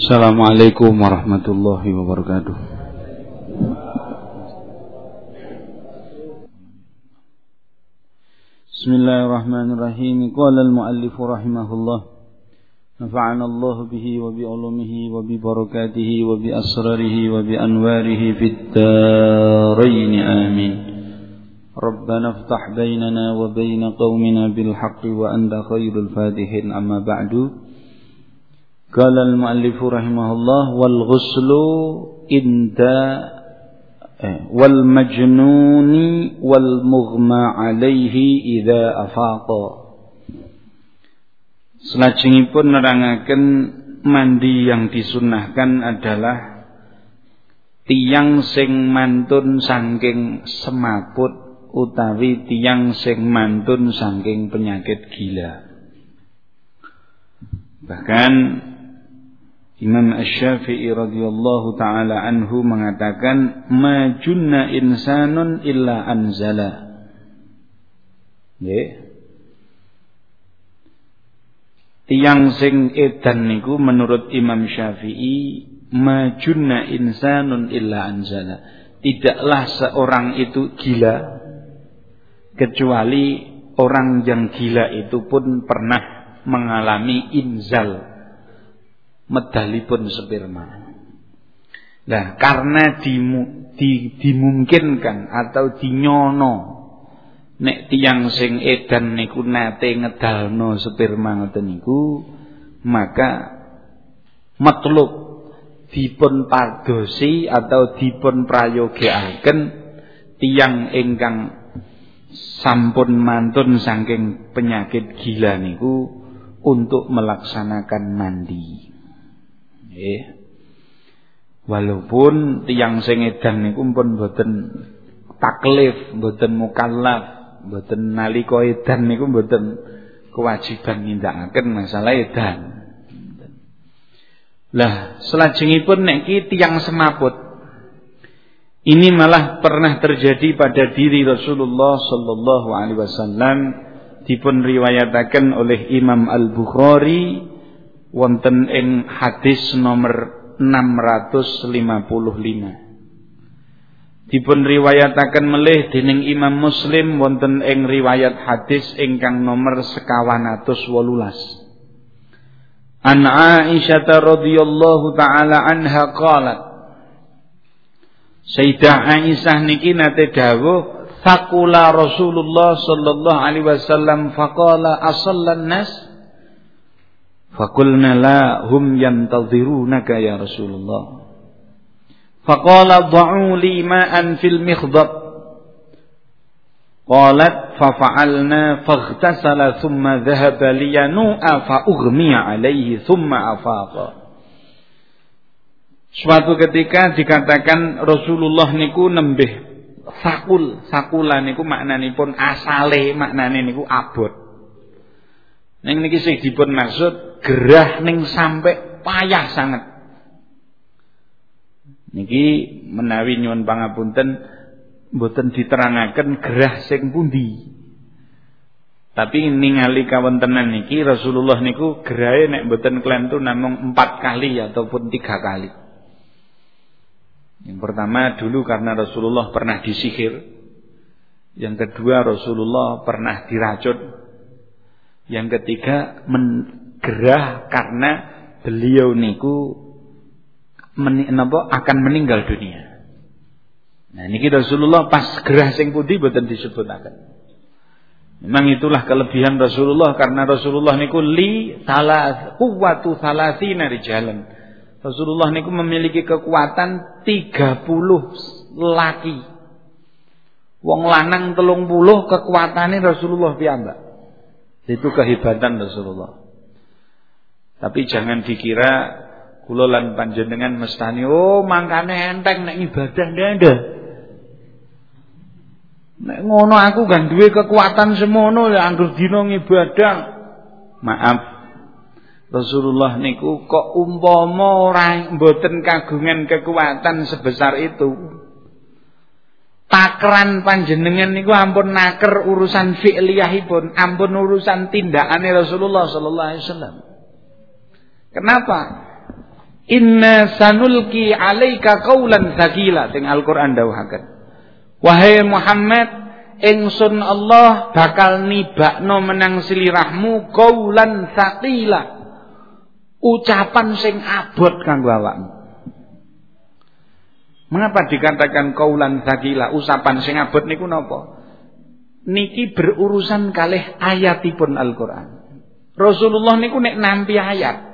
Assalamualaikum warahmatullahi wabarakatuh. Bismillahirrahmanirrahim. Qala al-muallif rahimahullah. Nafa'ana Allah bihi wa bi ulumihi wa bi barakatihi wa bi asrarihi wa bi anwarihi fid darain. Amin. Rabbana iftah بيننا وبين قومنا بالحق bil haqqi wa anta khairul fatihin. Qala al-muallif rahimahullah wal ghuslu inda eh, wal majnuni wal mughma alaihi idza afaqa. Selajengipun nerangaken mandi yang disunnahkan adalah tiang sing mantun saking semaput utawi tiang sing mantun saking penyakit gila. Bahkan Imam Asy-Syafi'i radhiyallahu taala anhu mengatakan majunna insanun illa anzala. Nggih. Tiang sing edan niku menurut Imam Syafi'i majunna insanun illa anzala. Tidaklah seorang itu gila kecuali orang yang gila itu pun pernah mengalami inzal medalipun sperma. Nah, karena dimu, di, dimungkinkan atau dinyono nek tiang sing edan niku nate ngedalno sperma ngoten niku, maka matlub dipun padosi atau dipun prayogiaken tiang ingkang sampun mantun saking penyakit gila niku untuk melaksanakan mandi. Walaupun tiang sing edan niku pun boten taklif, boten mukallaf, boten nalika edan niku boten kewajiban nindakaken masalah edan. Lah, selajengipun nek ki tiang semaput. Ini malah pernah terjadi pada diri Rasulullah sallallahu alaihi wasallam dipun riwayataken oleh Imam Al-Bukhari wonten ing hadis nomor 655. Dipun riwayataken melih dening Imam Muslim wonten ing riwayat hadis ingkang nomor sekawan atus wolulas. An Aisyah radhiyallahu taala anha qalat Sayyidah Aisyah niki nate dawuh Fakula Rasulullah sallallahu alaihi wasallam faqala asallan nas Fakulna la hum yantadhirunaka ya Rasulullah. Faqala dha'u li ma'an fil mikhdab. Qalat fafa'alna faghtasala thumma dhahaba liyanu'a fa ughmiya alaihi thumma afaqa. Suatu ketika dikatakan Rasulullah niku nembih sakul, sakula niku maknanipun asale maknane niku abot. Ning niki sing dipun maksud gerah ning sampai payah sangat. Niki menawi nyuwun pangapunten mboten diterangaken gerah sing pundi. Tapi ningali kawontenan niki Rasulullah niku gerahe nek mboten klentu namung empat kali ataupun tiga kali. Yang pertama dulu karena Rasulullah pernah disihir. Yang kedua Rasulullah pernah diracun yang ketiga menggerah karena beliau niku men, akan meninggal dunia. Nah niki Rasulullah pas gerah sing pundi boten disebutaken. Memang itulah kelebihan Rasulullah karena Rasulullah niku li salah kuwatu salasina rijalan. Rasulullah niku memiliki kekuatan 30 laki. Wong lanang telung puluh kekuatannya Rasulullah piyambak. Itu kehebatan Rasulullah. Tapi jangan dikira kula lan panjenengan mestani oh mangkane enteng nek ibadah ndak Nek ngono aku kan duwe kekuatan semono ya anggur dina ngibadah. Maaf. Rasulullah niku kok umpama ora mboten kagungan kekuatan sebesar itu takran panjenengan niku ampun naker urusan fi'liyahipun, ampun urusan tindakane Rasulullah sallallahu alaihi wasallam. Kenapa? Inna sanulki alaika qaulan tsaqila teng Al-Qur'an dawuhaken. Wahai Muhammad, ingsun Allah bakal nibakno menang silirahmu qaulan tsaqila. Ucapan sing abot kanggo awakmu. Mengapa dikatakan kaulan tsaqila, ucapan sing abot niku napa? Niki berurusan kalih ayatipun Al-Qur'an. Rasulullah niku nek nampi ayat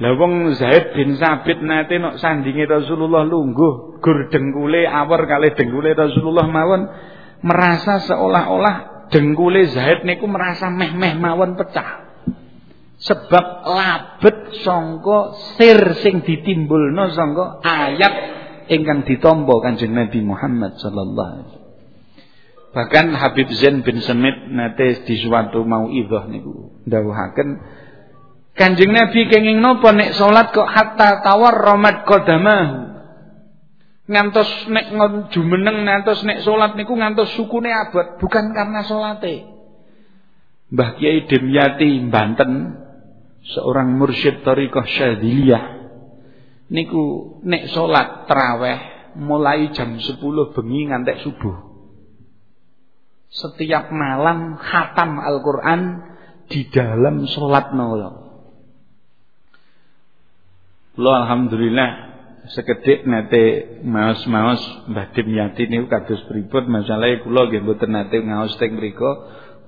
lah wong Zaid bin Sabit nate nok sandinge Rasulullah lungguh, gur dengkule awar kali dengkule Rasulullah mawon merasa seolah-olah dengkule Zaid niku merasa meh-meh mawon pecah. Sebab labet sangka sir sing ditimbulno sangka ayat ingkang ditampa Kanjeng Nabi Muhammad sallallahu alaihi. Bahkan Habib Zain bin Semit nate di suatu mauidhah niku dawuhaken Kanjeng Nabi kenging nopo nek salat kok hatta tawar romat kodamahu. Ngantos nek jumeneng ngantos nek salat niku ngantos sukune abot, bukan karena salate. Mbah Kiai Demyati Banten, seorang mursyid thariqah Syadziliyah. Niku nek salat tarawih mulai jam 10 bengi ngantek subuh. Setiap malam khatam Al-Qur'an di dalam salat nolo. Lo alhamdulillah sekedhik nate maos-maos Mbah Dimyati niku kados pripun masalahe kula nggih mboten nate ngaos teng mriku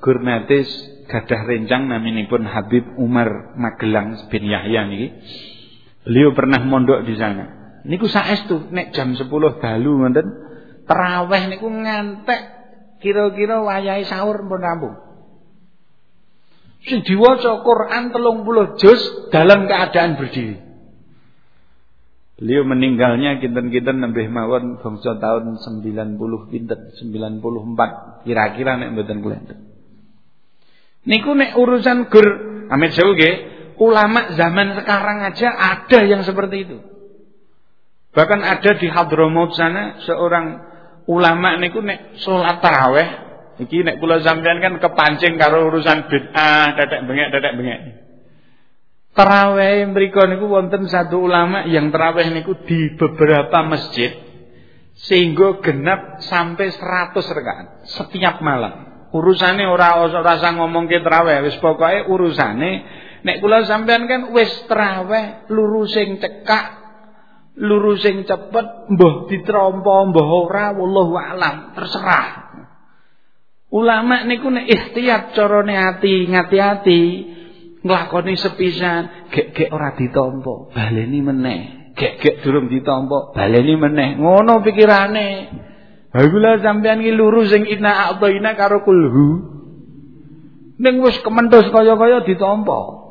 gur nate gadah rencang naminipun Habib Umar Magelang bin Yahya niki. Beliau pernah mondok di sana. Niku saestu nek jam 10 dalu ngoten tarawih niku ngantek kira-kira wayahe sahur pun rampung. Sing diwaca Quran 30 juz dalam keadaan berdiri. Beliau meninggalnya kinten-kinten nembih mawon bangsa tahun 90 pinten 94 kira-kira nek mboten kelenten. Niku nek urusan gur amit sewu ulama zaman sekarang aja ada yang seperti itu. Bahkan ada di Hadramaut sana seorang ulama niku nek salat tarawih iki nek kula sampean kan kepancing karo urusan bid'ah, tetek bengek, tetek bengek. Terawih mriku niku wonten satu ulama yang terawih niku di beberapa masjid sehingga genap sampai 100 rakaat setiap malam. Urusane ora usah ngomongke terawih, wis pokoke urusane nek kula sampean kan wis terawih lurus sing cekak lurus sing cepet mbah ditrompo mbah ora wallahu alam terserah. Ulama niku nek ikhtiar carane ati ngati-ati nglakoni sepisan. Gek-gek ora ditampa baleni meneh. Gek-gek durung ditampa baleni meneh. Ngono pikirane. Ha kula sampean iki lurus sing inna a'taina karo kulhu. Ning wis kementhus kaya-kaya ditampa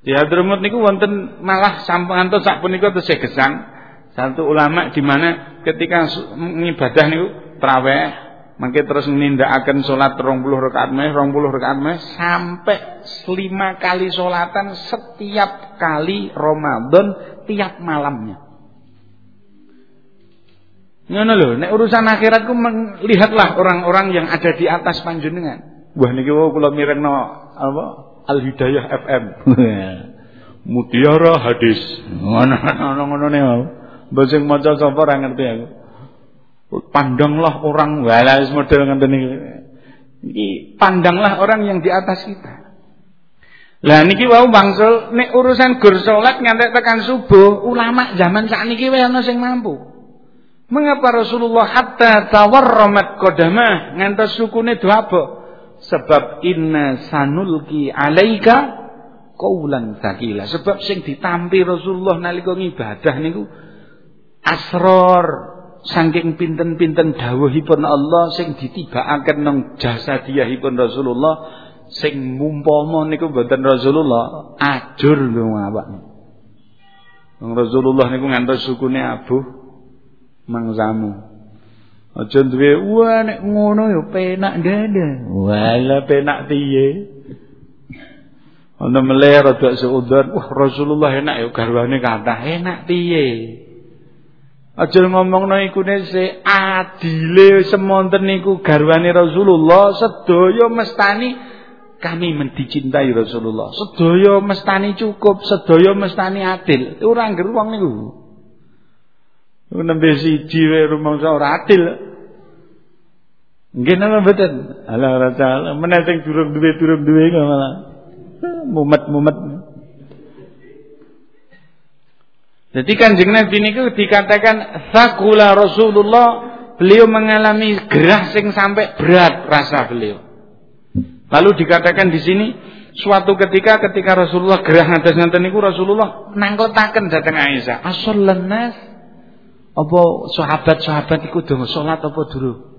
Di Hadramut niku wonten malah sampun antos sapunika tesih gesang. Satu ulama di mana ketika ngibadah niku traweh Mangke terus nindakaken salat 20 rakaat meh, 20 rakaat meh sampai 5 kali salatan setiap kali Ramadan tiap malamnya. Ngono lho, nek urusan akhiratku lihatlah orang-orang yang ada di atas panjenengan. Wah niki wau kula mirengno apa? Al Hidayah FM. Mutiara hadis. Ngono ngono ne. Mbok sing maca sapa ora ngerti aku. Pandanglah orang wala model ngeten iki. pandanglah orang yang di atas kita. Lah niki wau bangsul nek urusan gur salat ngantek tekan subuh, ulama zaman sakniki wae ana sing mampu. Mengapa Rasulullah hatta tawarramat qadamah ngantos sukune doabo? Sebab inna sanulki alaika qaulan tsaqila. Sebab sing ditampi Rasulullah nalika ngibadah niku asror saking pinten-pinten dawuhipun Allah sing ditibakaken nang jasadiyahipun Rasulullah sing mumpama niku mboten Rasulullah ajur lho awak. Wong Rasulullah niku ngantos sukune abuh mangsamu. Aja duwe wah nek ngono ya penak dada. Wala penak piye? Ana meleh rada seudon, wah Rasulullah enak ya garwane kathah enak piye? Aja ngomongno iku se adile semonten niku garwane Rasulullah sedaya mestani kami dicintai Rasulullah. Sedaya mestani cukup, sedaya mestani adil. Ora ngger wong niku. Nembe siji wae rumangsa ora adil. Nggih napa mboten? Ala ora salah. Menawa sing durung duwe durung duwe malah mumet-mumet. Jadi kanjeng Nabi niku dikatakan sakula Rasulullah, beliau mengalami gerah sing sampai berat rasa beliau. Lalu dikatakan di sini suatu ketika ketika Rasulullah gerah ngatas ngaten niku Rasulullah nangkletaken dateng Aisyah. Asallan nas apa sahabat-sahabat iku dong salat apa durung?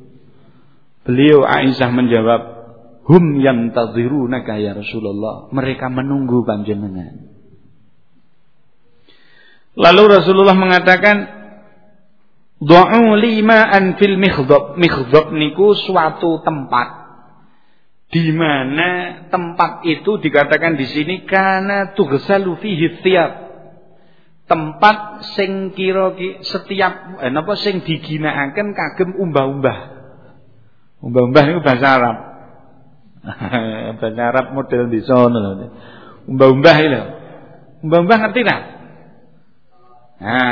Beliau Aisyah menjawab, "Hum yantazirunaka ya Rasulullah." Mereka menunggu panjenengan. Lalu Rasulullah mengatakan, "Du'u lima'an fil mikhdab." Mikhdab niku suatu tempat di mana tempat itu dikatakan di sini karena tughsalu fihi thiyab. Tempat sing kira setiap eh, napa sing diginakaken kagem umbah-umbah. Umbah-umbah itu bahasa Arab. bahasa Arab model di sono. Umbah-umbah itu. Umbah-umbah ngerti tak? Nah,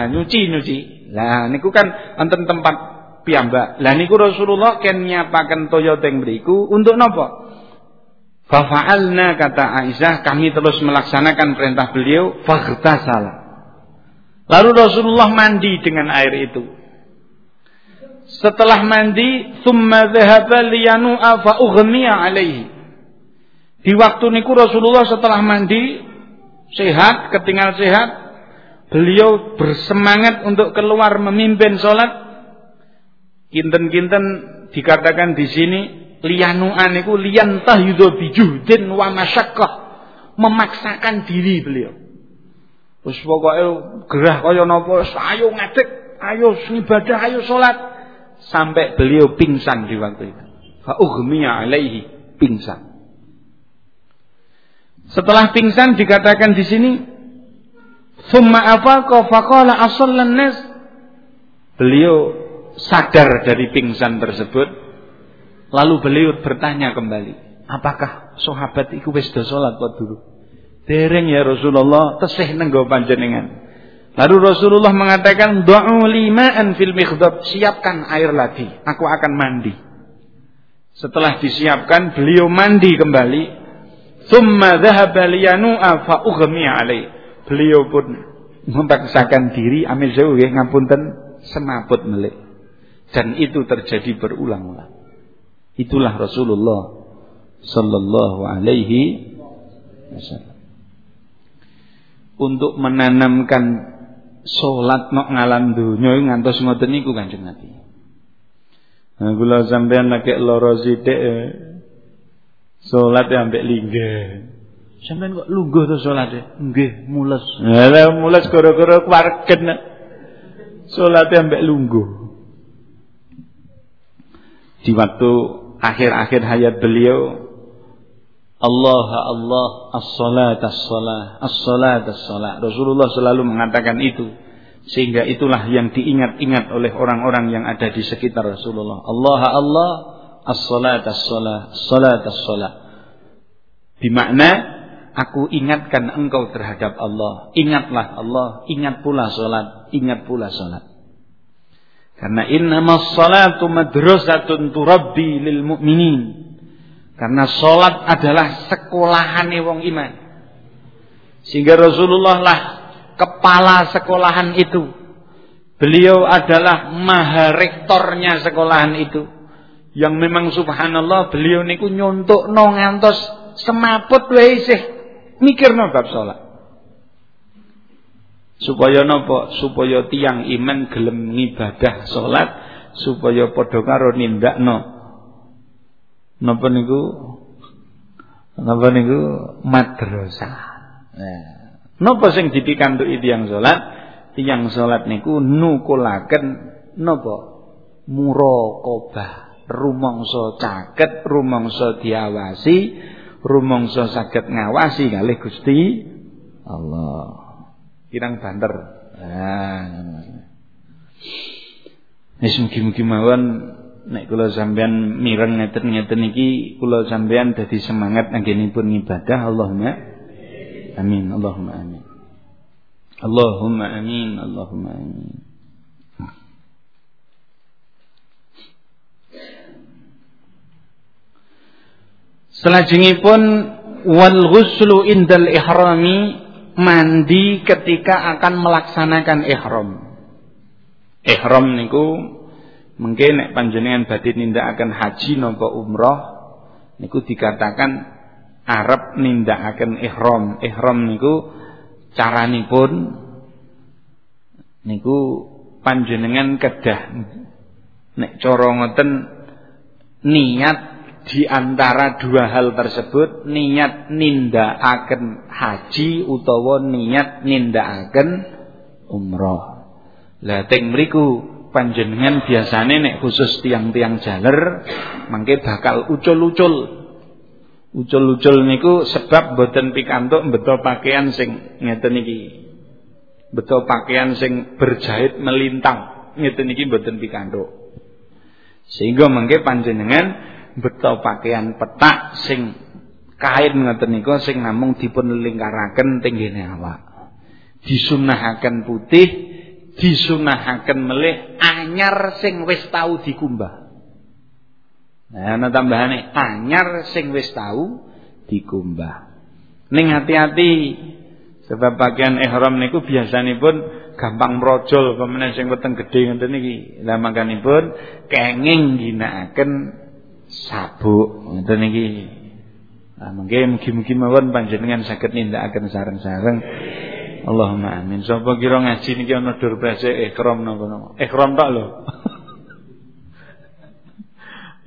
nyuci-nyuci. Lah niku kan wonten tempat piyambak. Lah niku Rasulullah ken nyapaken toya teng mriku untuk napa? Fafa'alna kata Aisyah, kami terus melaksanakan perintah beliau, faghtasala. Lalu Rasulullah mandi dengan air itu. Setelah mandi, thumma dhahaba liyanu'a fa alaihi. Di waktu niku Rasulullah setelah mandi sehat, ketinggal sehat, beliau bersemangat untuk keluar memimpin sholat. Kinten-kinten dikatakan di sini lianuan itu lian tahyudu bijuhdin wa masyakkah memaksakan diri beliau. Terus pokoknya gerah kaya napa ayo ngadeg ayo ibadah ayo salat sampai beliau pingsan di waktu itu. Fa ughmiya alaihi pingsan. Setelah pingsan dikatakan di sini summa afaqa faqala asallan nas beliau sadar dari pingsan tersebut Lalu beliau bertanya kembali, apakah sahabat iku wis do salat apa durung? Ya Rasulullah, tesih nenggo panjenengan. Lalu Rasulullah mengatakan, "Du'u lima'an fil mikhdab." Siapkan air lagi, aku akan mandi. Setelah disiapkan, beliau mandi kembali. Thumma dhahaba liyanu'a fa ughmi alaih. Beliau pun memaksakan diri, amil jauh ya ngapunten, semaput melik. Dan itu terjadi berulang-ulang. Itulah Rasulullah sallallahu alaihi wasallam. Untuk menanamkan salat nok ngalam donya ngantos ngoten niku Kanjeng Nabi. Nah, kula sampean nek lara sithik eh, salat ya ambek linggih. Sampeyan kok lungguh to salate? Nggih, mules. Lah mules gara-gara wargen. Salate ambek lungguh. Di waktu akhir-akhir hayat beliau Allah Allah as-salat as-salat as-salat as-salat Rasulullah selalu mengatakan itu sehingga itulah yang diingat-ingat oleh orang-orang yang ada di sekitar Rasulullah Allah Allah as-salat as-salat as-salat as-salat Bimakna aku ingatkan engkau terhadap Allah ingatlah Allah ingat pula salat ingat pula salat karena innamas salatu madrasatun turabbi lil mu'minin. Karena salat adalah sekolahan wong iman. Sehingga Rasulullah lah kepala sekolahan itu. Beliau adalah maha rektornya sekolahan itu. Yang memang subhanallah beliau niku nyontok ngantos semaput wae isih mikirno bab salat. Supaya napa? Supaya tiang iman gelem ngibadah salat supaya padha karo nindakno napa niku? Napa niku madrasah. Nah, napa sing dipikantuki tiyang salat? Tiyang salat niku nukulaken napa? Muraqabah. Rumangsa caket, rumangsa diawasi, rumangsa saged ngawasi kalih Gusti Allah. Kirang banter. Nah. Wis mugi-mugi mawon nek kula sampean mireng ngeten-ngeten iki kula sampean dadi semangat anggenipun ngibadah Allahumma amin Allahumma amin Allahumma amin Allahumma amin Selajengipun wal ghuslu indal ihrami mandi ketika akan melaksanakan ihram. Ihram niku mungkin nek panjenengan badhe nindakaken haji napa umroh niku dikatakan Arab nindakaken ihram. Ihram niku caranipun niku panjenengan kedah nek cara ngoten niat di antara dua hal tersebut niat nindakaken haji utawa niat nindakaken umroh. Lah teng mriku panjenengan biasane nek khusus tiang-tiang jaler mangke bakal ucul-ucul. Ucul-ucul niku sebab boten pikantuk betul pakaian sing ngeten iki. Betul pakaian sing berjahit melintang ngeten iki boten pikantuk. Sehingga mangke panjenengan beto pakaian petak sing kain ngoten niku sing namung dipun lingkaraken tenggene awak. Disunahaken putih, disunahaken melih anyar sing wis tau dikumbah. Nah, ana tambahane anyar sing wis tau dikumbah. Ning hati-hati sebab pakaian ihram niku biasanipun gampang merojol pemene sing weteng gedhe ngoten iki. Lah makanipun kenging ginakaken sabuk ngoten iki. Nah, mungkin mugi-mugi mawon panjenengan saged nindakaken sareng-sareng. Allahumma amin. Sapa kira ngaji niki ana dur presik ikram napa napa. Ikram tok lho.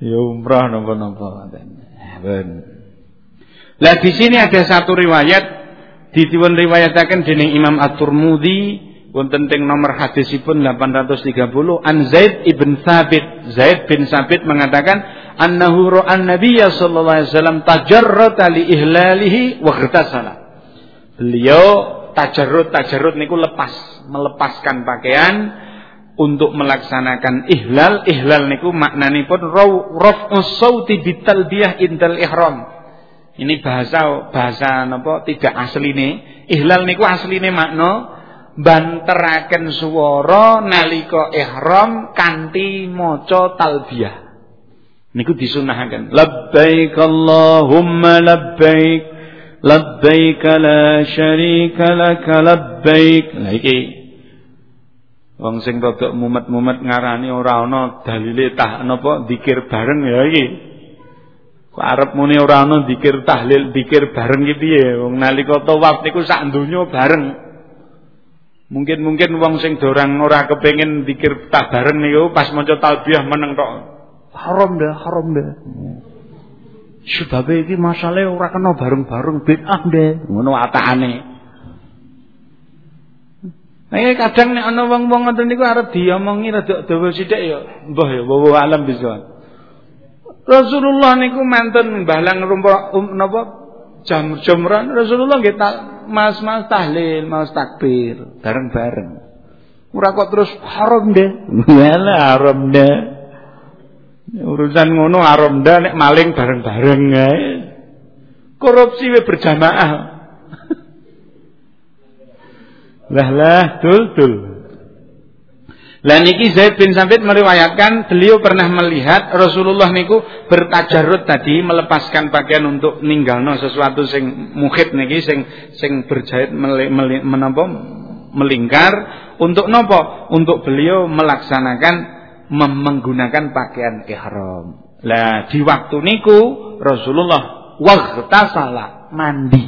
ya umrah napa-napa ngoten. Ben. Lah di sini ada satu riwayat ditiwun riwayataken dening Imam At-Tirmidzi wonten teng nomor hadisipun 830 an Zaid ibn Thabit. Zaid bin Thabit mengatakan annahu ra'an nabiyya sallallahu alaihi wasallam tajarrata li ihlalihi wa ghtasala. Beliau tajarrut tajarrut niku lepas, melepaskan pakaian untuk melaksanakan ihlal. Ihlal niku maknanipun raf'us sauti bitalbiyah indal ihram. Ini bahasa bahasa napa tidak asline. Ihlal niku asline makna banteraken swara nalika ihram kanthi maca talbiyah. Niku disunahaken. Labbaik Allahumma labbaik labbaik la syarika lak labbaik. Lah iki wong sing rada mumet-mumet ngarani ora ana dalile tah napa zikir bareng ya iki. Kok arep muni ora ana zikir tahlil zikir bareng iki piye? Wong nalika tawaf niku sak donya bareng. Mungkin-mungkin wong sing dorang ora kepengin dikir tak bareng niku pas maca talbiyah meneng tok. Haram deh, haram deh. Sebab iki masalahe ora kena bareng-bareng bid'ah deh. Ngono atakane. Nah, kadang nek ana wong-wong ngoten niku arep diomongi rada dawa sithik ya, mbah ya wa alam bisa. Rasulullah niku manten balang rumpah um, napa jam jumran Rasulullah nggih mas-mas tahlil, mas takbir, bareng-bareng. Ora kok terus haram deh. Yalah haram deh. Urusan ngono deh nek maling bareng-bareng ae. Korupsi we berjamaah. lah lah dul dul. Lah niki Zaid bin Sabit meriwayatkan beliau pernah melihat Rasulullah niku bertajarut tadi melepaskan pakaian untuk ninggalno sesuatu sing mukhit niki sing sing berjahit menapa melingkar untuk nopo? Untuk beliau melaksanakan menggunakan pakaian ihram. Lah di waktu niku Rasulullah salah mandi.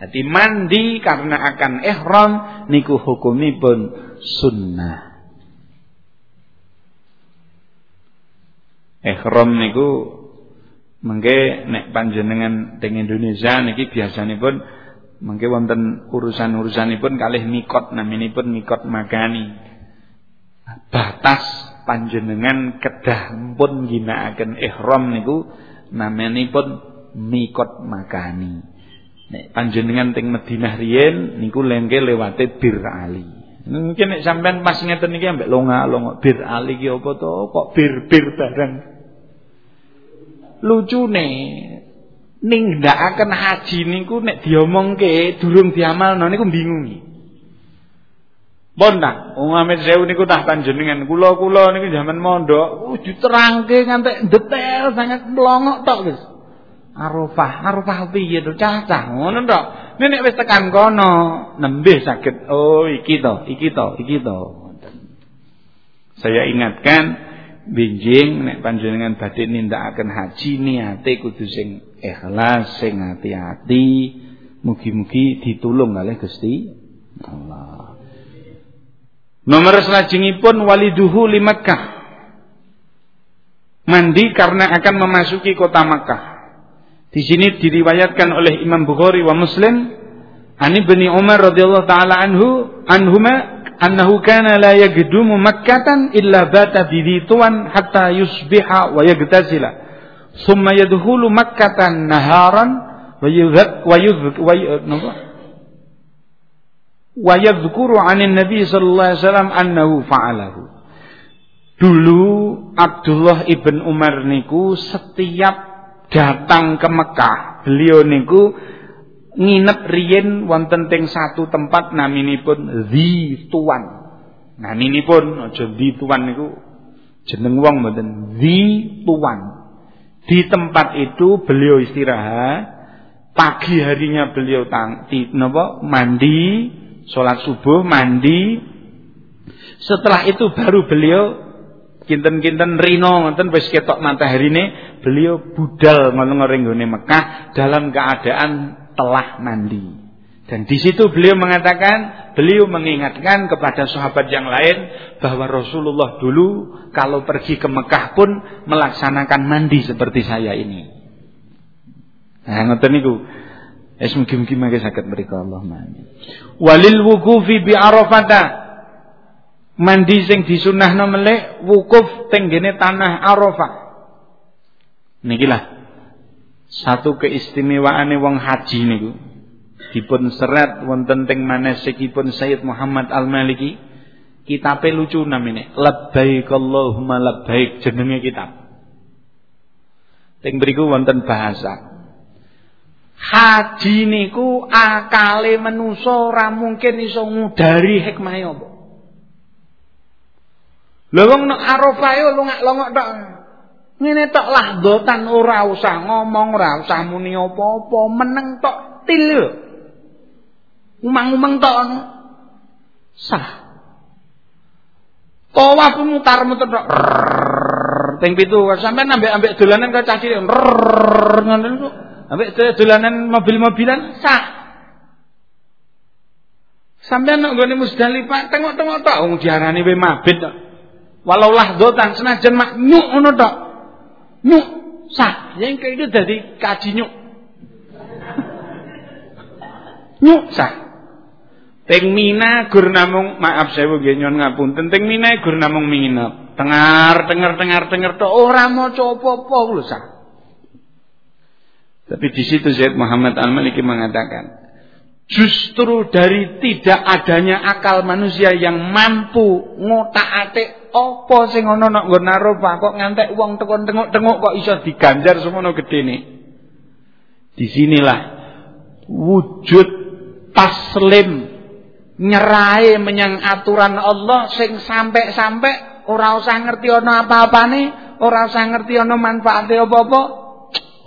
Jadi mandi karena akan ihram niku hukumipun sunnah. ihram niku mengke nek panjenengan teng Indonesia niki biasanipun mengke wonten urusan-urusanipun kalih mikot naminipun mikot magani. Batas panjenengan kedah pun ginakaken ihram niku namanipun mikot magani. Nek panjenengan teng Madinah riyen niku lengke lewate Bir Ali. Mungkin nek sampean pas ngeten iki ambek longa-longa bir ali ki apa to kok bir-bir bareng. Lucune ning ndakaken haji niku nek diomongke durung diamalno niku bingung. Pun ta, wong Amit Sewu niku tah panjenengan kula-kula niku zaman mondok, uh, diterangke ngantek detail sangat melongok tok wis. Arafah, Arafah piye to cacah ngono tok. Nek wis tekan kono, nembe saged oh iki to, iki to, iki to. Saya ingatkan binjing nek panjenengan badhe nindakaken haji niate kudu sing ikhlas, sing hati-hati. Mugi-mugi ditulung oleh Gusti Allah. Nomor selajengipun waliduhu li Makkah. Mandi karena akan memasuki kota Makkah. Di sini diriwayatkan oleh Imam Bukhari wa Muslim Ani bin Umar radhiyallahu taala anhu anhuma annahu kana la yaqdumu Makkatan illa bata bi tuan hatta yusbiha wa yagtasila thumma yadkhulu Makkatan naharan wa yudhak wa yudhak wa wa yadhkuru 'anin Nabi sallallahu alaihi wasallam annahu fa'alahu Dulu Abdullah ibn Umar niku setiap datang ke Mekah, beliau niku nginep riyen wonten teng satu tempat naminipun Zi Tuan. Naminipun aja Zi Tuan niku jeneng wong mboten Zi Tuan. Di tempat itu beliau istirahat, pagi harinya beliau tang, di, napa, mandi, sholat subuh, mandi. Setelah itu baru beliau kinten-kinten rino ngoten wis ketok mataharine beliau budal ngono-ngoring Mekah dalam keadaan telah mandi. Dan di situ beliau mengatakan, beliau mengingatkan kepada sahabat yang lain bahwa Rasulullah dulu kalau pergi ke Mekah pun melaksanakan mandi seperti saya ini. Nah, ngoten niku. Es mugi-mugi mangke saged mriku Allah mandi. Walil wuqufi bi Arafata. Mandi sing disunahno melek wukuf teng tanah Arafah. Nikilah satu keistimewaan wong haji niku. Dipun serat wonten teng manasikipun Sayyid Muhammad Al-Maliki. Kitabe lucu namine. Labbaik Allahumma labbaik jenenge kitab. Teng beriku wonten bahasa. Haji niku akale menusa ora mungkin iso ngudari hikmahe apa. Lha wong nek Arafah yo longak-longok tok. Ngene tok lahdotan ora usah ngomong, ora usah muni apa-apa, meneng tok til. Umang-umang tok sah. Tawaf mutar-mutar tok. Ping pitu sampean ambek-ambek dolanan kok cah cilik. Ngono kok. Ambek dolanan mobil-mobilan sah. Sampean nek nggone Musdalifah tengok-tengok tok wong diarani we mabit tok. Walau lahdotan senajan mak nyuk ngono tok. Nyuk sah. Yang kayak itu dari kaji nyuk. nyuk sah. Teng Mina gur namung maaf saya nggih nyon ngapunten teng Mina gur namung minginep. Tengar tengar tengar tengar tok ora maca apa-apa lho sah. Tapi di situ Zaid Muhammad Al-Maliki mengatakan, justru dari tidak adanya akal manusia yang mampu ngotak-atik apa sing ana nek nggon Arafah kok ngantek wong tekon tengok-tengok kok iso diganjar semono gedene. Di sinilah wujud taslim nyerai menyang aturan Allah sing sampai-sampai ora usah ngerti ana apa-apane, ora usah ngerti ana manfaate apa-apa,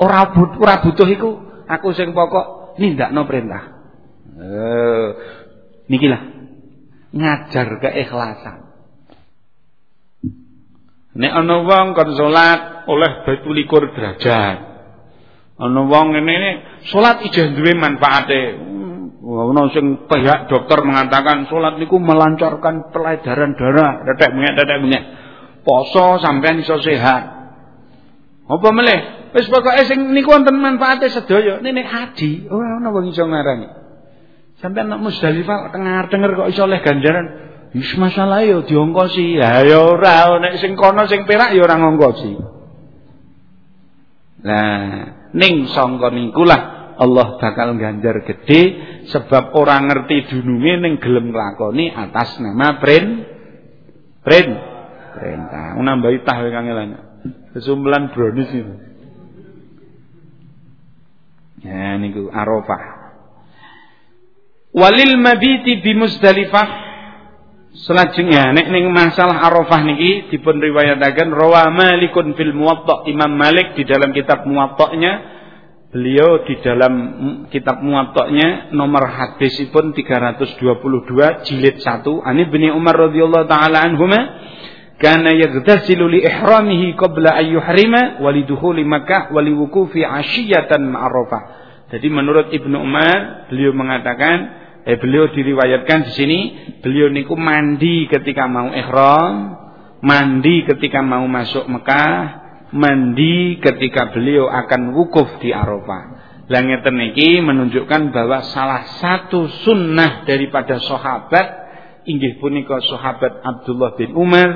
ora but, ora butuh iku. Aku sing pokok nindakno perintah. Eh, nikilah ngajar keikhlasan. Nek ana wong kon salat oleh 27 derajat. Ana wong ngene salat ijeh duwe manfaate. Ono sing pihak dokter mengatakan salat niku melancarkan peredaran darah, tetek mengek tetek. Poso sampean iso sehat. Apa meleh? Wis pokoke sing niku wonten manfaate sedaya. Nek haji, ora ana wong iso ngarani. Sampeyan nek Musdalifah tengah denger kok iso oleh ganjaran. Wis masalah yo diongkosi. Ya ya ora nek sing kono sing perak ya ora ngongkosi. Nah, ning sangka nikulah Allah bakal ganjar gede sebab orang ngerti dununge ning gelem nglakoni atas nama prin prin perintah. Nambahi tah kangelan. Kesumpelan brownies itu. Ya niku Arafah. Walil mabiti bi Musdalifah Selanjutnya nek ning masalah Arafah niki dipun riwayataken rawa Malikun fil Muwatta. Imam Malik di dalam kitab Muwatta'nya beliau di dalam kitab Muwatta'nya nomor hadisipun 322 jilid 1 Ani bin Umar radhiyallahu taala anhuma kana yaghtasilu li ihramihi qabla an yuhrima wa li dukhuli Makkah wa li wuqufi 'ashiyatan ma'rafah. Jadi menurut Ibnu Umar beliau mengatakan eh beliau diriwayatkan di sini beliau niku mandi ketika mau ihram, mandi ketika mau masuk Mekah, mandi ketika beliau akan wukuf di Arafah. Langit niki menunjukkan bahwa salah satu sunnah daripada sahabat inggih punika sahabat Abdullah bin Umar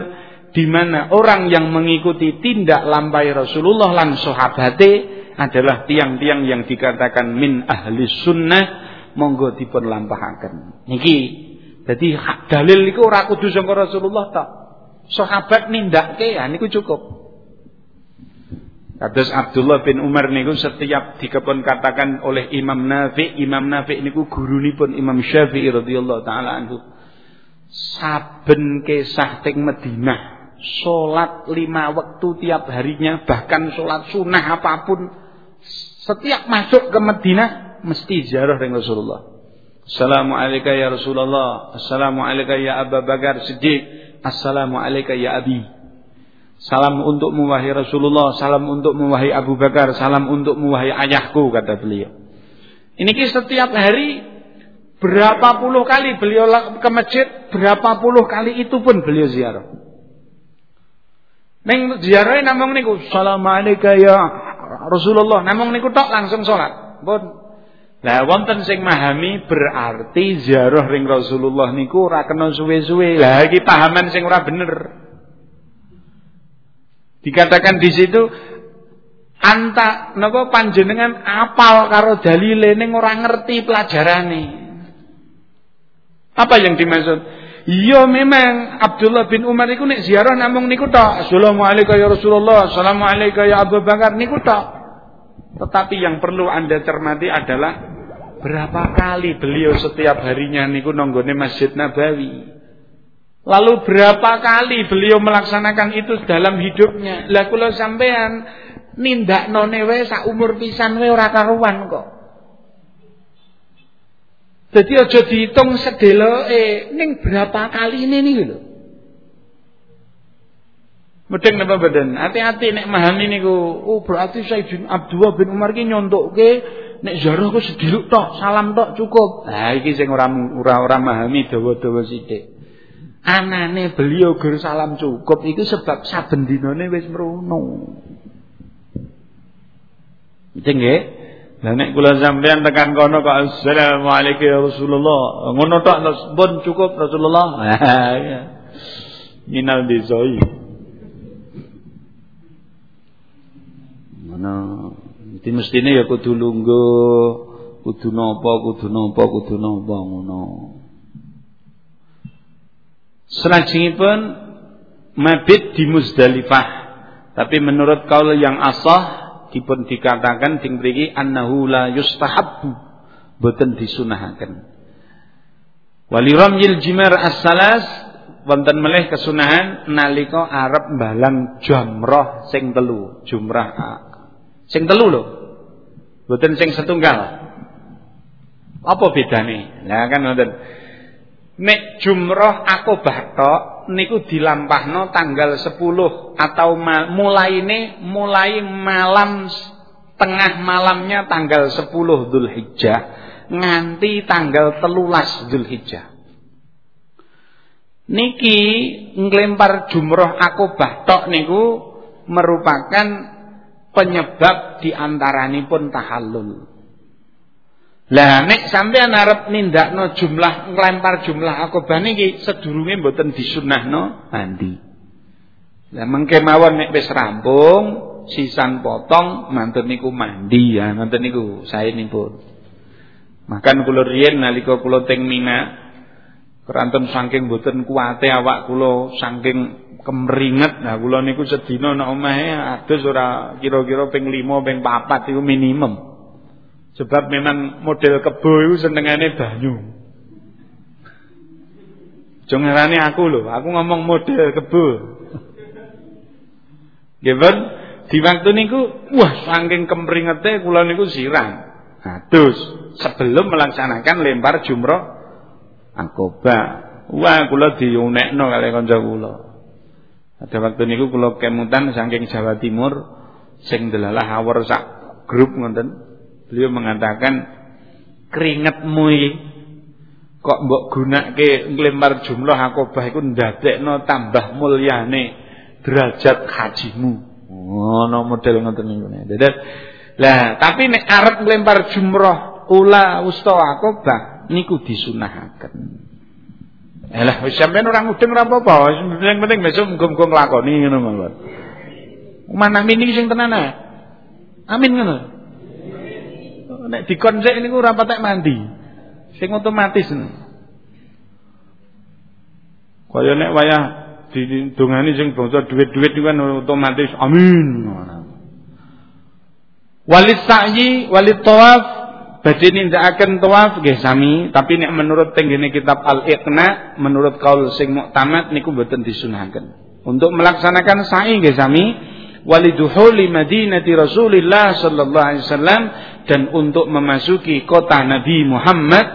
di mana orang yang mengikuti tindak lampai Rasulullah lan sahabate adalah tiang-tiang yang dikatakan min ahli sunnah monggo dipun lampahaken. Niki dadi dalil iku ora kudu saka Rasulullah tok. Sahabat nindakke ya niku cukup. Kados Abdullah bin Umar niku setiap dikepun katakan oleh Imam Nafi, Imam Nafi niku gurunipun Imam Syafi'i radhiyallahu taala anhu. Saben kesah teng Madinah, salat lima waktu tiap harinya, bahkan salat sunnah apa pun, setiap masuk ke Madinah mesti ziarah dengan Rasulullah. Assalamualaikum ya Rasulullah. Assalamualaikum ya Abu Bakar Siddiq. Assalamualaikum ya Abi. Salam untuk wahai Rasulullah, salam untuk wahai Abu Bakar, salam untuk wahai ayahku kata beliau. Ini setiap hari berapa puluh kali beliau ke masjid, berapa puluh kali itu pun beliau ziarah. Neng ziarah namung niku, Assalamualaikum ya Rasulullah, namung niku tok langsung sholat. Pun lah wonten sing mahami berarti ziarah ring Rasulullah niku ora kena suwe-suwe. Lah iki pahaman sing ora bener. Dikatakan di situ anta napa panjenengan apal karo dalile ning ora ngerti pelajarane. Apa yang dimaksud? Iya memang Abdullah bin Umar iku nek ziarah namung niku tok. Assalamualaikum ya Rasulullah, Assalamualaikum ya Abu Bakar niku tok. Tetapi yang perlu Anda cermati adalah berapa kali beliau setiap harinya niku nonggone Masjid Nabawi. Lalu berapa kali beliau melaksanakan itu dalam hidupnya. Lah kula sampean nindaknone wae sak umur pisan wae ora karuan kok. Jadi aja dihitung sedeloke ning berapa kali ini nih lho. Medeng napa badan? Hati-hati nek mahami niku. Oh berarti Sayyidin Abdullah bin Umar ki nyontokke nek zarah ku sediluk tok, salam tok cukup. Nah iki sing ora ora ora mahami dawa-dawa sithik. Anane beliau gur salam cukup itu sebab saben dinane wis mrono. Medeng nggih? Lah nek kula sampean tekan kono kok assalamualaikum ya Rasulullah. Ngono tok pun cukup Rasulullah. Iya. Minal dizoi. Ngono. Jadi mestine ya kudu lungguh, kudu napa, kudu napa, kudu napa ngono. Selajengipun mabit di Muzdalifah. Tapi menurut kaul yang asah dipun dikatakan ding mriki annahu la yustahabbu boten disunahaken. Wali ramyil jimar as-salas wonten melih kesunahan nalika arep mbalang jamrah sing telu, jumrah Sing telu lho. Mboten sing setunggal. Apa bedane? Lah kan ngoten. Nek jumroh aku tok niku dilampahno tanggal 10 atau mulai ini mulai malam tengah malamnya tanggal 10 Dzulhijjah nganti tanggal telulas Dzulhijjah. Niki nglempar jumroh aku tok niku merupakan penyebab diantaranipun tahallul. Lah nek sampean arep nindakno jumlah nglempar jumlah akobah niki sedurunge mboten disunahno mandi. Lah mengke mawon nek wis rampung sisan potong mantun niku mandi ya ngoten niku saenipun. Makan kula riyen nalika kula teng Mina Keranten saking boten kuate awak kula saking kemringet. Nah kula niku sedina nek omahe adus ora kira-kira ping 5 ping 4 iku minimum. Sebab memang model kebo iku senengane banyu. Jangan aku lho, aku ngomong model kebo. Given di waktu niku wah saking kemringete kula niku sirang. Adus sebelum melaksanakan lempar jumroh Akoba. Wah, kula diunekno kali kanca kula. Ada waktu niku kula kemutan saking Jawa Timur sing delalah awor sak grup ngoten. Beliau mengatakan keringetmu iki kok mbok gunake nglempar jumlah akobah iku ndadekno tambah mulyane derajat hajimu. Ngono model ngoten niku. Dadah lah, tapi nek arep nglempar jumroh ula usta akobah niku disunahaken. Elah wis sampean ora ngudeng ora apa-apa, sing penting besok muga-muga nglakoni ngono mawon. Mana amin iki sing tenan ae. Amin ngono. Nek dikon sik niku ora patek mandi. Sing otomatis. Kaya nek wayah didongani sing bangsa duit-duit itu kan otomatis amin. Walis sa'yi walit tawaf badhe nindakaken tawaf nggih sami, tapi nek menurut tenggene kitab Al-Iqna, menurut kaul sing muktamad niku mboten disunahaken. Untuk melaksanakan sa'i nggih sami, waliduhuli madinati Rasulillah sallallahu alaihi wasallam dan untuk memasuki kota Nabi Muhammad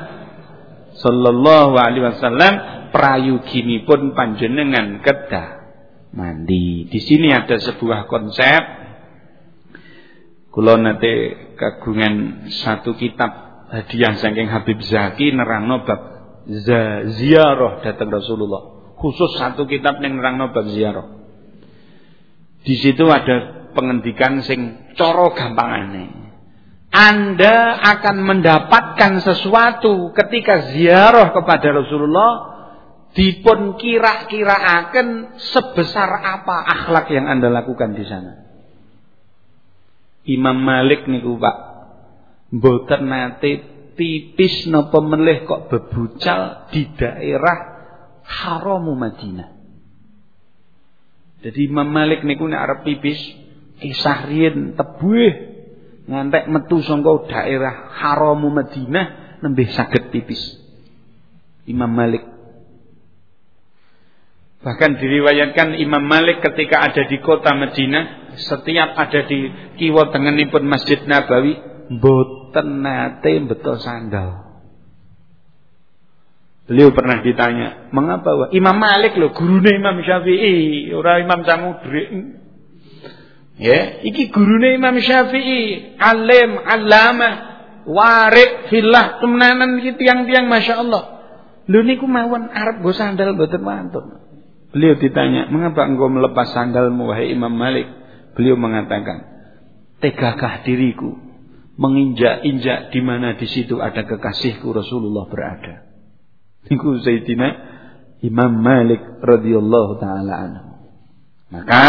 sallallahu alaihi wasallam prayuginipun panjenengan kedah mandi. Di sini ada sebuah konsep Kula nate kagungan satu kitab hadiah saking Habib Zaki nerangno bab ziarah datang Rasulullah. Khusus satu kitab yang nerangno bab ziarah. Di situ ada pengendikan sing coro gampangane. Anda akan mendapatkan sesuatu ketika ziarah kepada Rasulullah dipun kira-kira akan sebesar apa akhlak yang Anda lakukan di sana. Imam Malik niku Pak mboten nate tipis napa melih kok bebucal di daerah Haramu Madinah. Jadi Imam Malik niku nek arep pipis kisah riyen tebuh ngantek metu saka daerah Haramu Madinah nembe saged pipis. Imam Malik Bahkan diriwayatkan Imam Malik ketika ada di kota Madinah setiap ada di kiwa tengenipun Masjid Nabawi mboten nate betul sandal. Beliau pernah ditanya, "Mengapa wah? Imam Malik loh, gurune Imam Syafi'i, ora Imam Samudri." Ya, iki gurune Imam Syafi'i, alim, alama, warik, filah, temenanan iki tiang-tiang Masya Allah. Lho niku mawon arep go sandal mboten wantun. Beliau ditanya, "Mengapa engkau melepas sandalmu wahai Imam Malik?" Beliau mengatakan, tegakah diriku menginjak-injak di mana di situ ada kekasihku Rasulullah berada. Niku Sayyidina Imam Malik radhiyallahu taala. Maka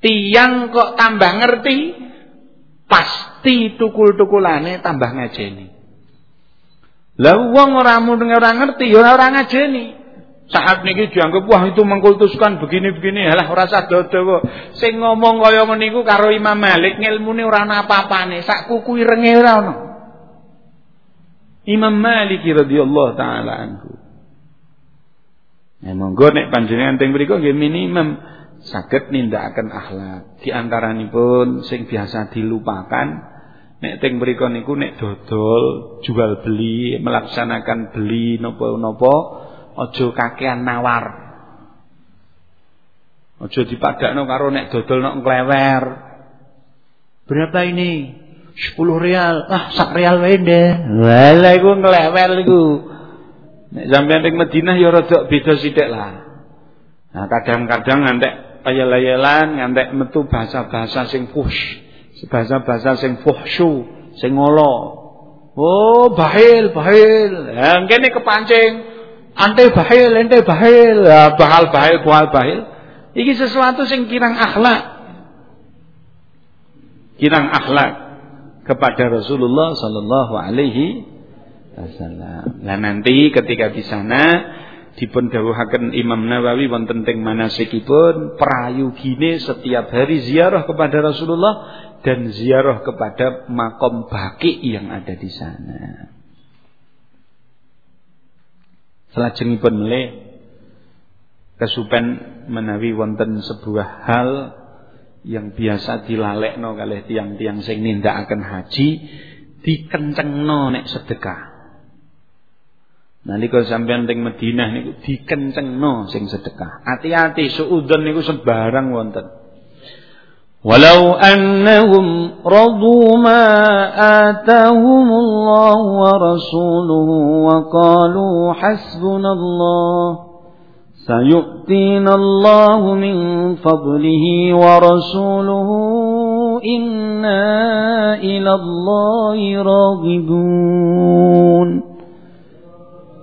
tiang kok tambah ngerti pasti tukul-tukulane tambah ngajeni. Lah wong ora mung ora ngerti ya ora ngajeni. Saat niki dianggap wah itu mengkultuskan begini-begini halah ora dodo kok. Sing ngomong kaya meniku karo Imam Malik ngilmune ora ana apa-apane, sak kuku irenge ora ono. Imam Malik radhiyallahu taala anhu. Ya monggo nek panjenengan teng mriku nggih minimum saged nindakaken akhlak. Di antaranipun sing biasa dilupakan nek teng mriku niku nek dodol, jual beli, melaksanakan beli napa-napa Ojo kakean nawar. Ojo dipadakno karo nek dodol nek klewer. Berapa ini? 10 real. Ah, sak real wae ndek. Walah iku nglewer iku. Nek sampean ning Madinah ya rada beda sithik lah. Nah, kadang-kadang ngantek ayel-ayelan, ngantek metu bahasa-bahasa sing fuhsh, bahasa-bahasa sing fuhsyu, sing ngolo. Oh, bahil, bahil. Ya, kepancing Ante bahil, ente bahil, bahal bahil, bahal bahil. Iki sesuatu sing kirang akhlak. Kirang akhlak. Kepada Rasulullah sallallahu alaihi wasallam. Nah nanti ketika di sana dipun dawuhaken Imam Nawawi wonten teng manasikipun prayugine setiap hari ziarah kepada Rasulullah dan ziarah kepada makom Baki yang ada di sana. Selajengipun melih kesupen menawi wonten sebuah hal yang biasa dilalekno kalih tiang-tiang sing nindakaken haji dikencengno nek sedekah. Nalika sampeyan teng Madinah niku dikencengno sing sedekah. Hati-hati suudzon niku sembarang wonten. Walau annahum radu ma atahumullah wa rasuluhu wa qalu hasbunallah سيؤتينا الله من فضله ورسوله إنا إلى الله راغبون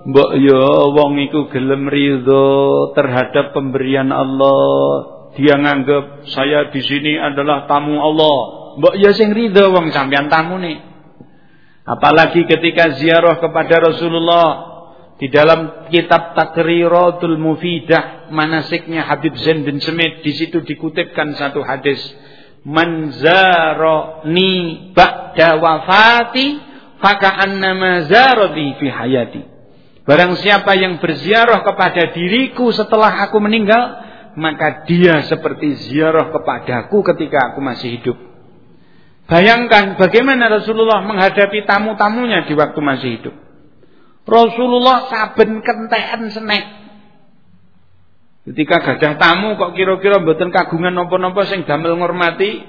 Mbok ya wong iku gelem ridho terhadap pemberian Allah. Dia nganggap saya di sini adalah tamu Allah. Mbok ya sing ridho wong sampean tamu nih. Apalagi ketika ziarah kepada Rasulullah di dalam kitab Takriratul Mufidah manasiknya Habib Zain bin Semit di situ dikutipkan satu hadis. Manzaroni ba'da wafati faka'annama zarati fi hayati. Barang siapa yang berziarah kepada diriku setelah aku meninggal maka dia seperti ziarah kepadaku ketika aku masih hidup. Bayangkan bagaimana Rasulullah menghadapi tamu-tamunya di waktu masih hidup Rasulullah saben kentekan senek. Ketika gajah tamu kok kira-kira mboten kagungan napa-napa sing damel ngormati,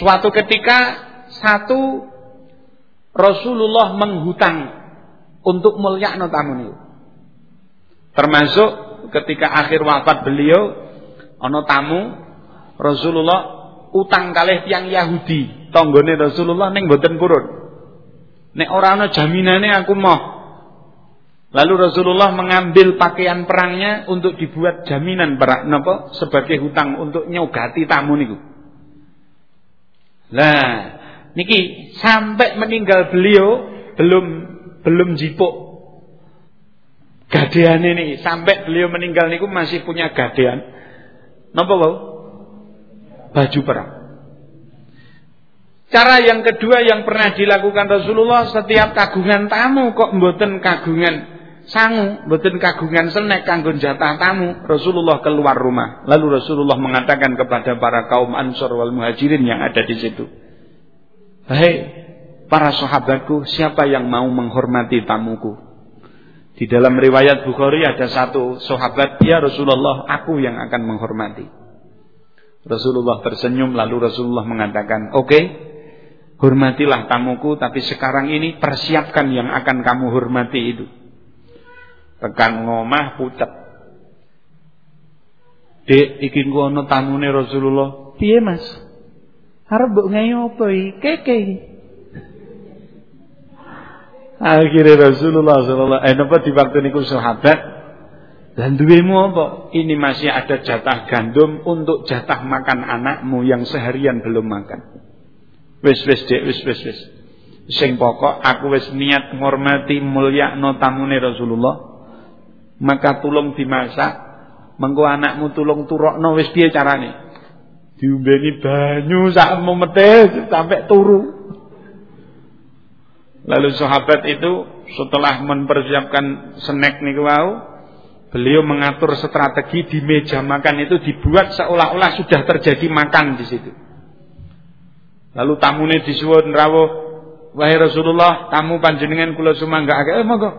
suatu ketika satu Rasulullah menghutang untuk mulyakno tamu niku. Termasuk ketika akhir wafat beliau ana tamu Rasulullah utang kalih tiang Yahudi, tanggane Rasulullah ning mboten purun. Nek ora ana jaminane aku mau Lalu Rasulullah mengambil pakaian perangnya untuk dibuat jaminan napa sebagai hutang untuk nyogati tamu niku. Lah, niki sampai meninggal beliau belum belum jipuk gadean ini sampai beliau meninggal niku masih punya gadean. Napa wau? Baju perang. Cara yang kedua yang pernah dilakukan Rasulullah setiap kagungan tamu kok mboten kagungan sangu. Mboten kagungan senek kanggo jatah tamu Rasulullah keluar rumah. Lalu Rasulullah mengatakan kepada para kaum Ansor wal Muhajirin yang ada di situ Hei para sahabatku siapa yang mau menghormati tamuku? Di dalam riwayat Bukhari ada satu sahabat ya Rasulullah aku yang akan menghormati. Rasulullah tersenyum lalu Rasulullah mengatakan oke okay, hormatilah tamuku tapi sekarang ini persiapkan yang akan kamu hormati itu tekan ngomah pucet Dek iki engko ana tamune Rasulullah. Piye, Mas? Arep mbok ngayo apa iki? Keke iki. Akhirnya Rasulullah sallallahu alaihi wasallam di waktu niku sahabat dan duwemu apa? Ini masih ada jatah gandum untuk jatah makan anakmu yang seharian belum makan. Wis wis dek wis wis wis. Sing pokok aku wis niat ngormati mulyakno tamune Rasulullah maka tulung dimasak mengko anakmu tulung turokno wis piye carane? Diumbeni banyu sak memete sampai turu. Lalu sahabat itu setelah mempersiapkan snack niku wau beliau mengatur strategi di meja makan itu dibuat seolah-olah sudah terjadi makan di situ. Lalu tamune disuwun rawuh wahai Rasulullah tamu panjenengan kula sumangga eh monggo.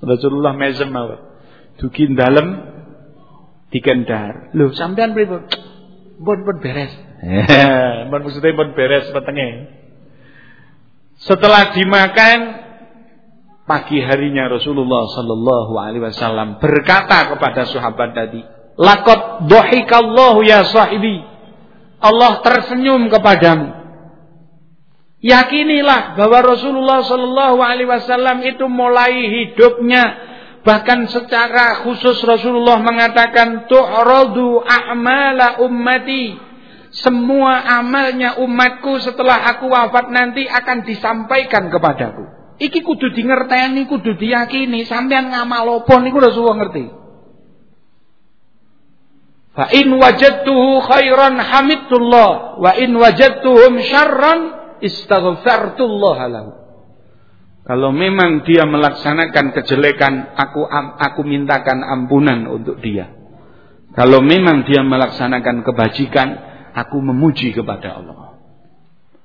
Rasulullah mezem mawon dugi dalem dikendar. Lho, sampean pripun? Pun pun beres. Pun maksudnya pun beres petenge. Setelah dimakan pagi harinya Rasulullah sallallahu alaihi wasallam berkata kepada sahabat tadi, "Laqad dhahikallahu ya sahibi." Allah tersenyum kepadamu. Yakinilah bahwa Rasulullah sallallahu alaihi wasallam itu mulai hidupnya Bahkan secara khusus Rasulullah mengatakan tu'radu a'mala ummati. semua amalnya umatku setelah aku wafat nanti akan disampaikan kepadaku. Iki kudu di ngerteni, kudu diyakini, sampean ngamal apa niku Rasulullah ngerti. Fa in wajadtuhu khairan hamidullah wa in wajadtuhum syarran istaghfartullah lahu. Kalau memang dia melaksanakan kejelekan, aku aku mintakan ampunan untuk dia. Kalau memang dia melaksanakan kebajikan, aku memuji kepada Allah.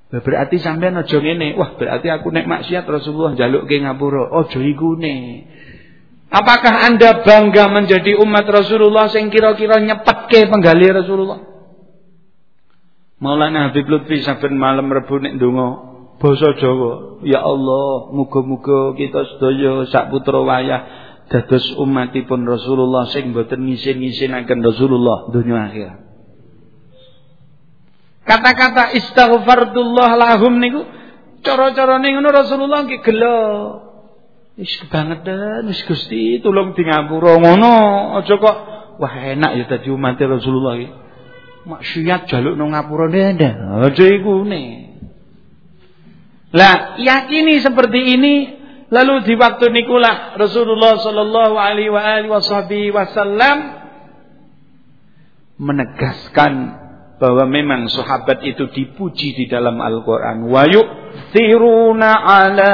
Berarti sampean aja ngene, wah berarti aku nek maksiat Rasulullah njaluk ke ngapura. Aja iku ne. Apakah Anda bangga menjadi umat Rasulullah sing kira-kira nyepetke penggali Rasulullah? Maulana Habib Lutfi saben malam Rebu nek basa Jawa, ya Allah, muga-muga kita sedaya sak putra wayah dados umatipun Rasulullah sing boten ngisin-ngisinaken Rasulullah dunia akhirat. Kata-kata istighfarullah lahum niku cara-carane ngono Rasulullah nggih gelo. Wis kebangetan wis Gusti tulung di ngapura ngono. Aja kok wah enak ya dadi umat Rasulullah iki. Maksiat jaluk nang ngapura ndak. Aja iku ne. Lah yakini seperti ini lalu di waktu nikulah Rasulullah sallallahu alaihi wa alihi wasallam menegaskan bahwa memang sahabat itu dipuji di dalam Al-Qur'an. Wa yu'thiruna ala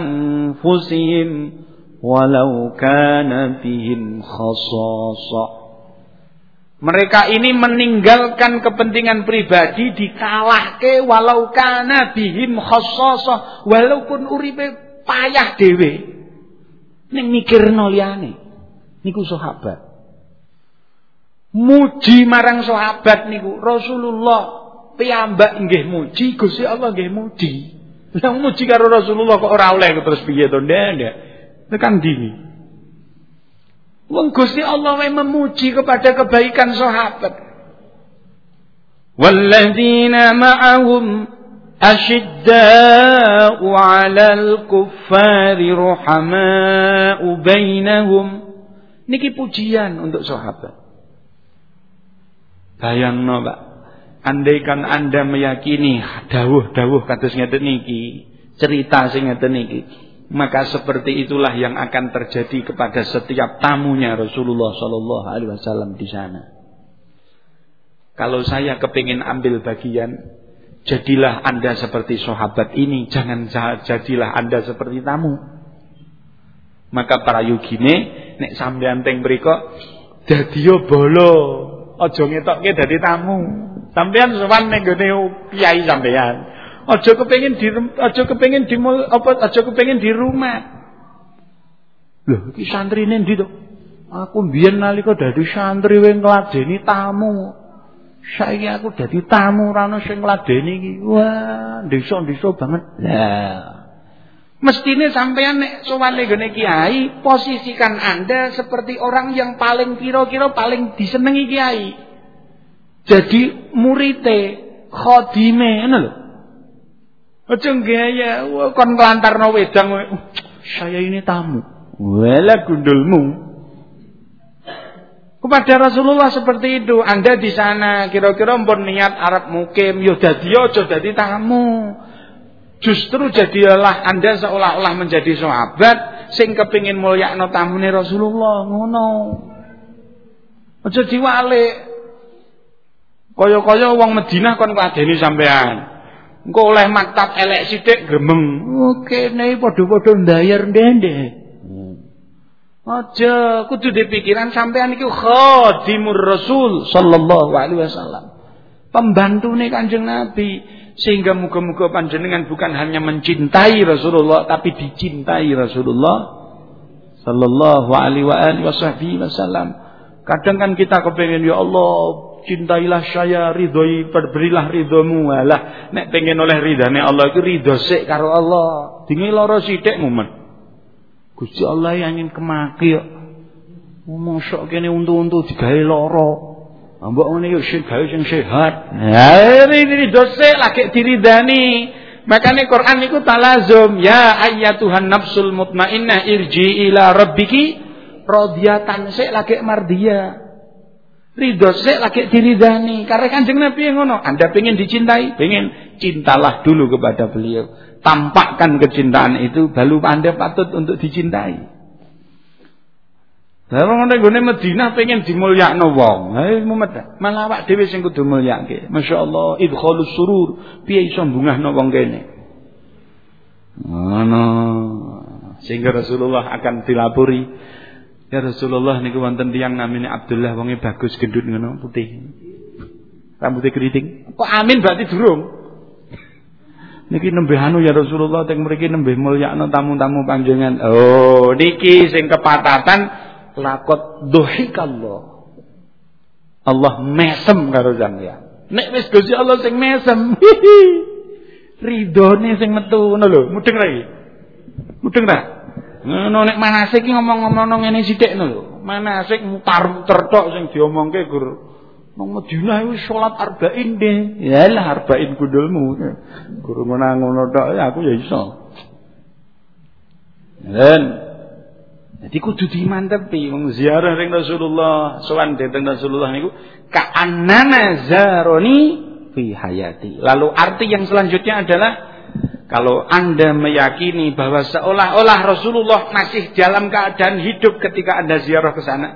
anfusihim walau kana bihim khasasa mereka ini meninggalkan kepentingan pribadi dikalahke walau kana bihim khasasa walaupun uripe payah dhewe. Ning mikirno liyane niku sahabat. Muji marang sahabat niku Rasulullah piyambak nggih muji Gusti Allah nggih muji. Yang muji karo Rasulullah kok ora oleh terus piye to? Ndak tekan dini Wong Gusti Allah memuji kepada kebaikan sahabat. Walladzina ma'ahum asyidda'u 'alal kuffari ruhama'u bainahum. Niki pujian untuk sahabat. Bayangno, Pak. Andaikan Anda meyakini dawuh-dawuh kados ngeten niki, cerita sing ngeten niki, maka seperti itulah yang akan terjadi kepada setiap tamunya Rasulullah sallallahu alaihi wasallam di sana. Kalau saya kepingin ambil bagian, jadilah Anda seperti sahabat ini, jangan jadilah Anda seperti tamu. Maka para yugine nek sampean teng mriku dadiyo bolo Aja ngetokke dadi tamu. Sampeyan sowan ning gone kiai. Aja kepengin di aja kepengin di apa aja kepengin di rumah. Lho, iki santrine ndi to? Aku mbiyen nalika dadi santri wing ngladeni tamu. Saiki aku dadi tamu ora ono sing ngladeni iki. Wah, desa-desa banget. Lah, Mestine sampean nek sowan gone kiai, posisikan Anda seperti orang yang paling kira-kira paling disenengi kiai. Jadi murite, khodime ngono lho. Aja gaya, kon kelantarno wedang saya ini tamu. Wala gundulmu. Kepada Rasulullah seperti itu. Anda di sana kira-kira pun niat Arab mukim, yo dadi aja dadi tamu. Justru jadilah Anda seolah-olah menjadi sahabat sing kepingin mulyakno tamune Rasulullah ngono. Aja diwalik. Kaya-kaya wong Madinah kon kladeni sampean. Engko oleh maktab elek sithik gremeng. Oke, nek padha-padha ndayar ndende. Aja kudu dipikiran sampean iki khadimur Rasul sallallahu alaihi wasallam. Pembantune Kanjeng Nabi. Sehingga muka-muka panjenengan bukan hanya mencintai Rasulullah tapi dicintai Rasulullah sallallahu alaihi wa alihi wasallam. Kadang kan kita kepengen ya Allah cintailah saya ridhoi berilah ridhomu. Alah nek pengen oleh ridhane Allah itu ridho sik karo Allah. Dingi lara sithik mumen Gusti Allah yang ingin kemaki ya mosok kene untu-untu digawe lara. Mbok ngene yo sing gawe sing sehat. Nah, ini dosa lagi diridani. Makanya Quran itu talazum ya Tuhan nafsul mutmainnah irji ila rabbiki. Radiyatan sik lagi mardia. Ridho sik lagi diridani. Karena Kanjeng Nabi yang ngono. Anda pengen dicintai, pengen cintalah dulu kepada beliau. Tampakkan kecintaan itu baru Anda patut untuk dicintai. Lah wong nek gone Madinah pengen dimulyakno wong. Ha mumet. Malah awak dhewe sing kudu mulyake. Masyaallah idkhalus surur. Piye iso bungahno wong kene? Ngono. Sehingga Rasulullah akan dilapuri Ya Rasulullah niku wonten tiyang namine Abdullah wonge bagus gendut ngono putih. Rambutnya keriting. Kok amin berarti durung? Niki nembih anu ya Rasulullah teng mriki nembih mulyakno tamu-tamu panjenengan. Oh, niki sing kepatatan lakot dohikallah. Allah mesem karo sampeyan. Nek wis Gusti Allah sing mesem. Ridone sing metu ngono lho, mudeng ra iki? Mudeng ra? Ngono nek manasik iki ngomong-ngomong ngene sithik lho. Manasik mutar-muter tok sing diomongke Gur. Nang Madinah iku salat arba'in deh. Ya lah arba'in kudulmu. Guru menang ngono tok ya aku ya iso. Dan jadi kudu dimantepi wong ziarah ring Rasulullah, sowan dhateng Rasulullah niku ka'annana zaroni fi hayati. Lalu arti yang selanjutnya adalah kalau Anda meyakini bahwa seolah-olah Rasulullah masih dalam keadaan hidup ketika Anda ziarah ke sana,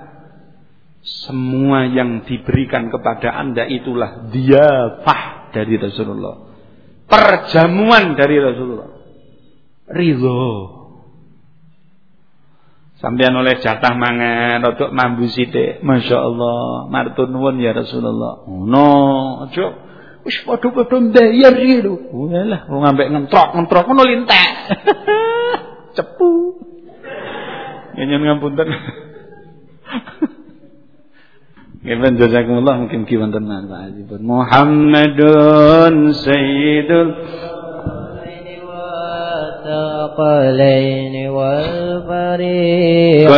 semua yang diberikan kepada Anda itulah diafah dari Rasulullah. Perjamuan dari Rasulullah. Ridho. Sampean oleh jatah mangan untuk mambu sithik. Masya Allah. Martun nuwun ya Rasulullah. No, ojo Wis padha-padha mbayar iki lho. Walah, wong ambek ngentrok-ngentrok ngono lintek. Cepu. Nyen ngapunten. Nggih jazakumullah mungkin ki wonten manfaatipun. Muhammadun sayyidul الثقلين والفريقين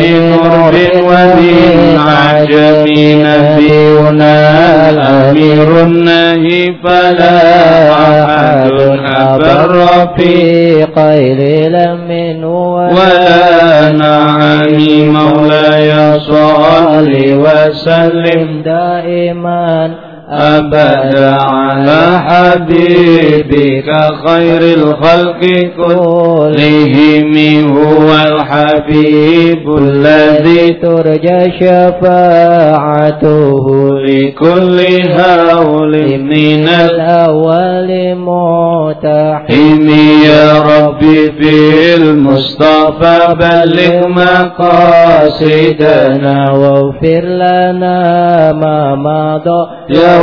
من عرب ومن عجم نبينا الأمير النهي فلا أحد أبر في قيل لم ولا نعم مولاي صل وسلم. دائما أبدا على حبيبك خير الخلق كلهم. هو الحبيب الذي ترجى شفاعته لكل هول من الأول متحم. يا ربي في المصطفى بلغ مقاصدنا واغفر لنا ما مضى. يا